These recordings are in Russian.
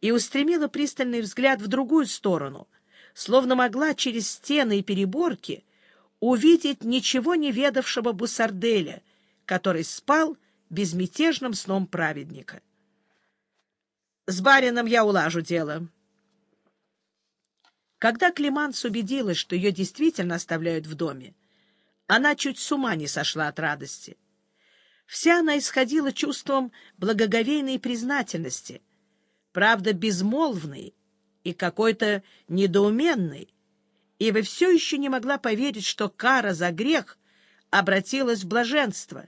и устремила пристальный взгляд в другую сторону, словно могла через стены и переборки увидеть ничего не ведавшего Бусарделя, который спал безмятежным сном праведника. «С барином я улажу дело». Когда Климанс убедилась, что ее действительно оставляют в доме, она чуть с ума не сошла от радости. Вся она исходила чувством благоговейной признательности, правда, безмолвной и какой-то недоуменной, ибо все еще не могла поверить, что кара за грех обратилась в блаженство,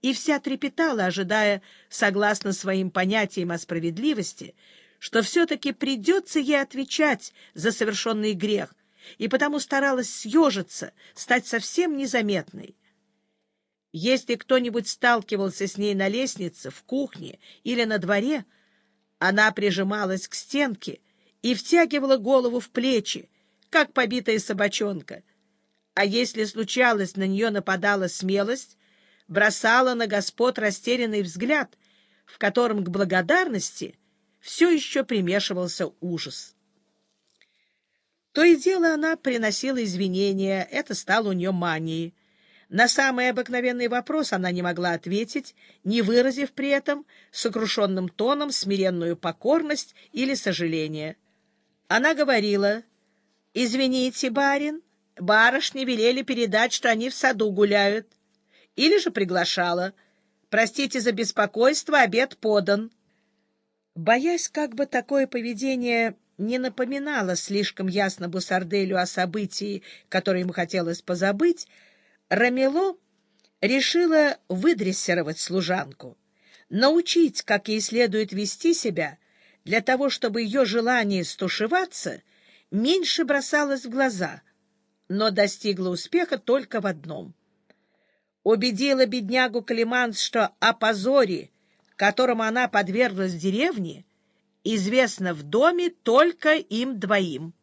и вся трепетала, ожидая, согласно своим понятиям о справедливости, что все-таки придется ей отвечать за совершенный грех, и потому старалась съежиться, стать совсем незаметной. Если кто-нибудь сталкивался с ней на лестнице, в кухне или на дворе, она прижималась к стенке и втягивала голову в плечи, как побитая собачонка. А если случалось, на нее нападала смелость, бросала на господ растерянный взгляд, в котором к благодарности все еще примешивался ужас. То и дело она приносила извинения, это стало у нее манией. На самый обыкновенный вопрос она не могла ответить, не выразив при этом сокрушенным тоном смиренную покорность или сожаление. Она говорила, «Извините, барин, барышни велели передать, что они в саду гуляют». Или же приглашала, «Простите за беспокойство, обед подан». Боясь, как бы такое поведение не напоминало слишком ясно Бусарделю о событии, которое ему хотелось позабыть, Рамело решила выдрессировать служанку, научить, как ей следует вести себя, для того, чтобы ее желание стушеваться меньше бросалось в глаза, но достигла успеха только в одном. Убедила беднягу Калиманс, что о позоре, которому она подверглась в деревне, известно в доме только им двоим.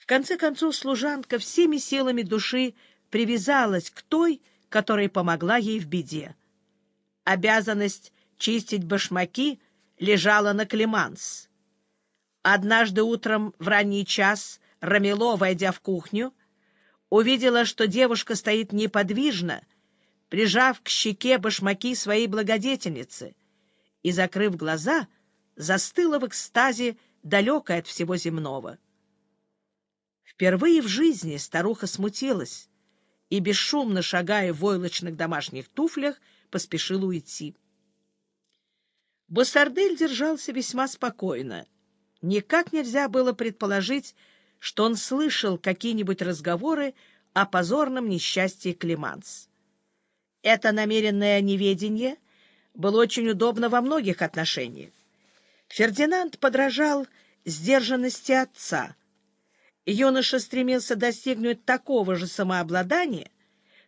В конце концов, служанка всеми силами души привязалась к той, которая помогла ей в беде. Обязанность чистить башмаки лежала на Климанс. Однажды утром в ранний час Рамело, войдя в кухню, увидела, что девушка стоит неподвижно, прижав к щеке башмаки своей благодетельницы, и, закрыв глаза, застыла в экстазе, далекой от всего земного. Впервые в жизни старуха смутилась и, бесшумно шагая в войлочных домашних туфлях, поспешила уйти. Боссардель держался весьма спокойно. Никак нельзя было предположить, что он слышал какие-нибудь разговоры о позорном несчастье Климанс. Это намеренное неведение было очень удобно во многих отношениях. Фердинанд подражал сдержанности отца — юноша стремился достигнуть такого же самообладания,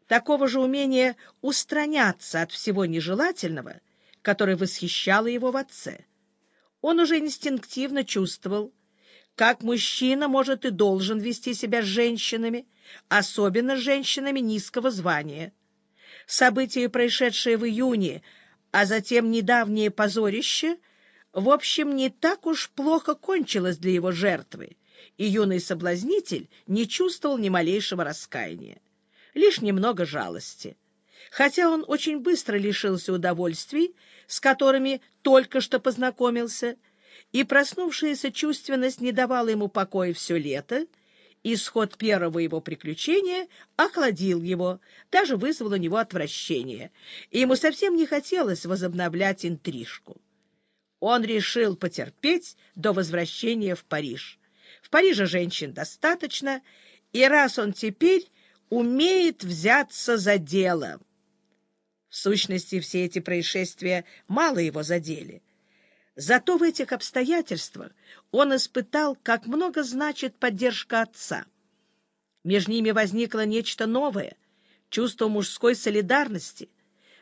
такого же умения устраняться от всего нежелательного, которое восхищало его в отце. Он уже инстинктивно чувствовал, как мужчина может и должен вести себя с женщинами, особенно с женщинами низкого звания. События, происшедшие в июне, а затем недавнее позорище, в общем, не так уж плохо кончилось для его жертвы, и юный соблазнитель не чувствовал ни малейшего раскаяния, лишь немного жалости. Хотя он очень быстро лишился удовольствий, с которыми только что познакомился, и проснувшаяся чувственность не давала ему покоя все лето, исход первого его приключения охладил его, даже вызвал у него отвращение, и ему совсем не хотелось возобновлять интрижку. Он решил потерпеть до возвращения в Париж. В Париже женщин достаточно, и раз он теперь умеет взяться за дело. В сущности, все эти происшествия мало его задели. Зато в этих обстоятельствах он испытал, как много значит поддержка отца. Между ними возникло нечто новое, чувство мужской солидарности,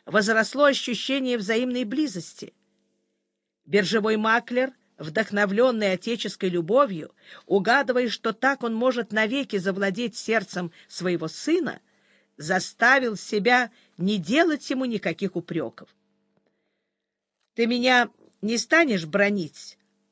возросло ощущение взаимной близости. Биржевой маклер вдохновленный отеческой любовью, угадывая, что так он может навеки завладеть сердцем своего сына, заставил себя не делать ему никаких упреков. «Ты меня Не станешь бронить,